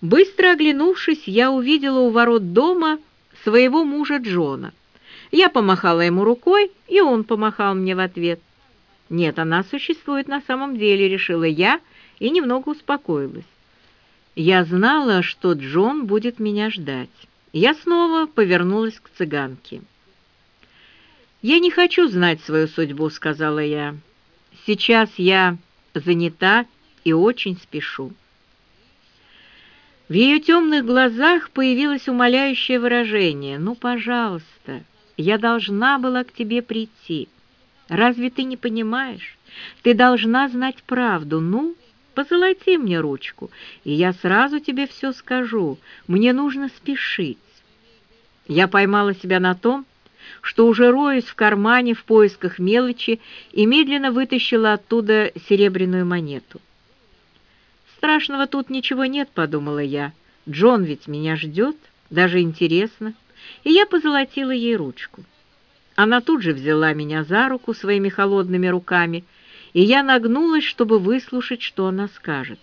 Быстро оглянувшись, я увидела у ворот дома своего мужа Джона. Я помахала ему рукой, и он помахал мне в ответ. Нет, она существует на самом деле, решила я и немного успокоилась. Я знала, что Джон будет меня ждать. Я снова повернулась к цыганке. «Я не хочу знать свою судьбу», — сказала я. «Сейчас я занята и очень спешу». В ее темных глазах появилось умоляющее выражение. «Ну, пожалуйста, я должна была к тебе прийти. Разве ты не понимаешь? Ты должна знать правду. Ну, позолоти мне ручку, и я сразу тебе все скажу. Мне нужно спешить». Я поймала себя на том, что уже роюсь в кармане в поисках мелочи и медленно вытащила оттуда серебряную монету. «Страшного тут ничего нет», — подумала я. «Джон ведь меня ждет, даже интересно». И я позолотила ей ручку. Она тут же взяла меня за руку своими холодными руками, и я нагнулась, чтобы выслушать, что она скажет.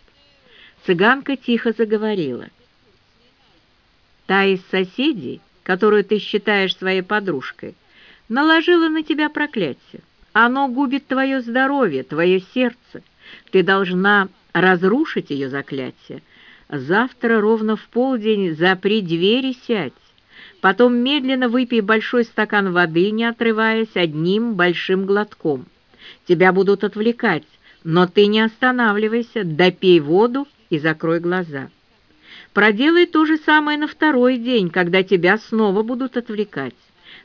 Цыганка тихо заговорила. «Та из соседей, которую ты считаешь своей подружкой, наложила на тебя проклятие. Оно губит твое здоровье, твое сердце. Ты должна разрушить ее заклятие. Завтра ровно в полдень запри двери сядь. Потом медленно выпей большой стакан воды, не отрываясь одним большим глотком. Тебя будут отвлекать, но ты не останавливайся, допей воду и закрой глаза. Проделай то же самое на второй день, когда тебя снова будут отвлекать.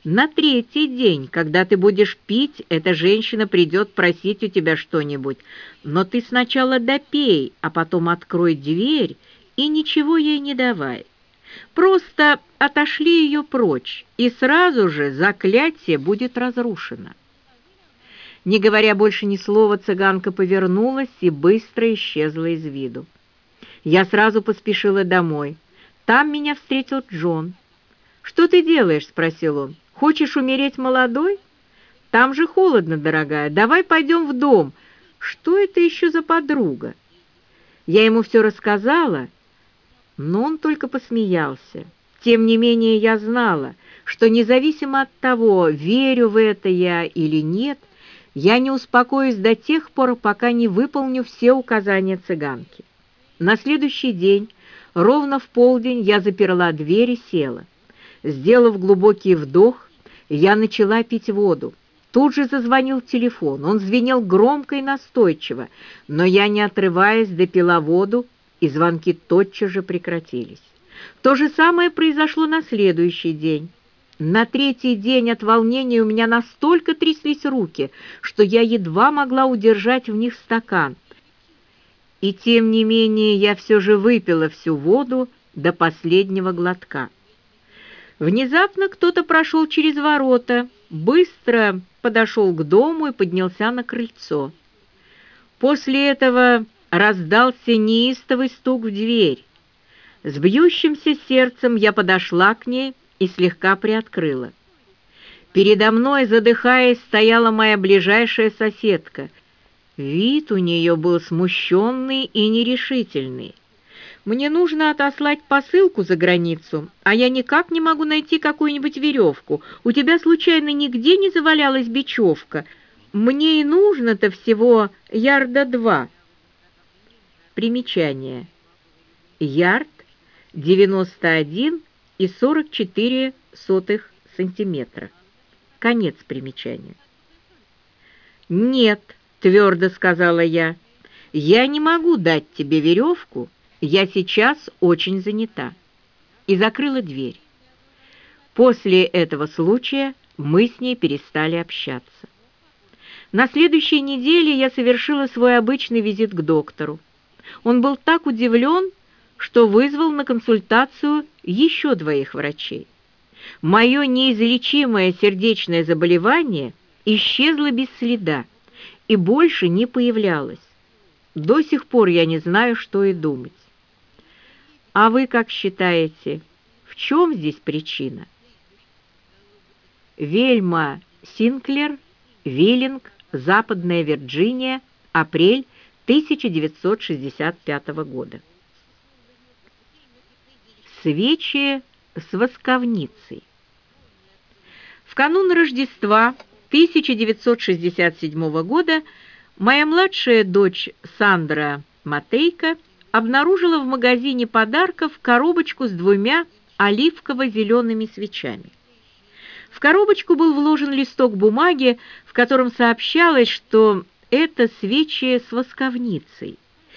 На третий день, когда ты будешь пить, эта женщина придет просить у тебя что-нибудь. Но ты сначала допей, а потом открой дверь и ничего ей не давай. Просто отошли ее прочь, и сразу же заклятие будет разрушено. Не говоря больше ни слова, цыганка повернулась и быстро исчезла из виду. Я сразу поспешила домой. Там меня встретил Джон. «Что ты делаешь?» — спросил он. «Хочешь умереть молодой?» «Там же холодно, дорогая. Давай пойдем в дом. Что это еще за подруга?» Я ему все рассказала, но он только посмеялся. Тем не менее я знала, что независимо от того, верю в это я или нет, я не успокоюсь до тех пор, пока не выполню все указания цыганки. На следующий день, ровно в полдень, я заперла дверь и села. Сделав глубокий вдох, я начала пить воду. Тут же зазвонил телефон. Он звенел громко и настойчиво, но я, не отрываясь, допила воду, и звонки тотчас же прекратились. То же самое произошло на следующий день. На третий день от волнения у меня настолько тряслись руки, что я едва могла удержать в них стакан — и тем не менее я все же выпила всю воду до последнего глотка. Внезапно кто-то прошел через ворота, быстро подошел к дому и поднялся на крыльцо. После этого раздался неистовый стук в дверь. С бьющимся сердцем я подошла к ней и слегка приоткрыла. Передо мной, задыхаясь, стояла моя ближайшая соседка — Вид у нее был смущенный и нерешительный. «Мне нужно отослать посылку за границу, а я никак не могу найти какую-нибудь веревку. У тебя случайно нигде не завалялась бечевка? Мне и нужно-то всего ярда два». Примечание. Ярд 91 и 44 сотых сантиметра. Конец примечания. «Нет», — твердо сказала я. «Я не могу дать тебе веревку, я сейчас очень занята». И закрыла дверь. После этого случая мы с ней перестали общаться. На следующей неделе я совершила свой обычный визит к доктору. Он был так удивлен, что вызвал на консультацию еще двоих врачей. Мое неизлечимое сердечное заболевание исчезло без следа и больше не появлялась. До сих пор я не знаю, что и думать. А вы как считаете, в чем здесь причина? Вельма Синклер, Виллинг, Западная Вирджиния, апрель 1965 года. свечи с восковницей. В канун Рождества 1967 года моя младшая дочь Сандра Матейко обнаружила в магазине подарков коробочку с двумя оливково-зелеными свечами. В коробочку был вложен листок бумаги, в котором сообщалось, что это свечи с восковницей –